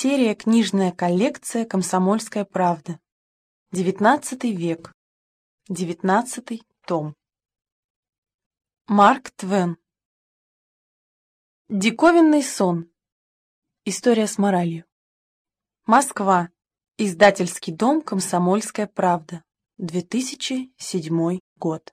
Серия «Книжная коллекция. Комсомольская правда». Девятнадцатый век. Девятнадцатый том. Марк Твен. Диковинный сон. История с моралью. Москва. Издательский дом «Комсомольская правда». 2007 год.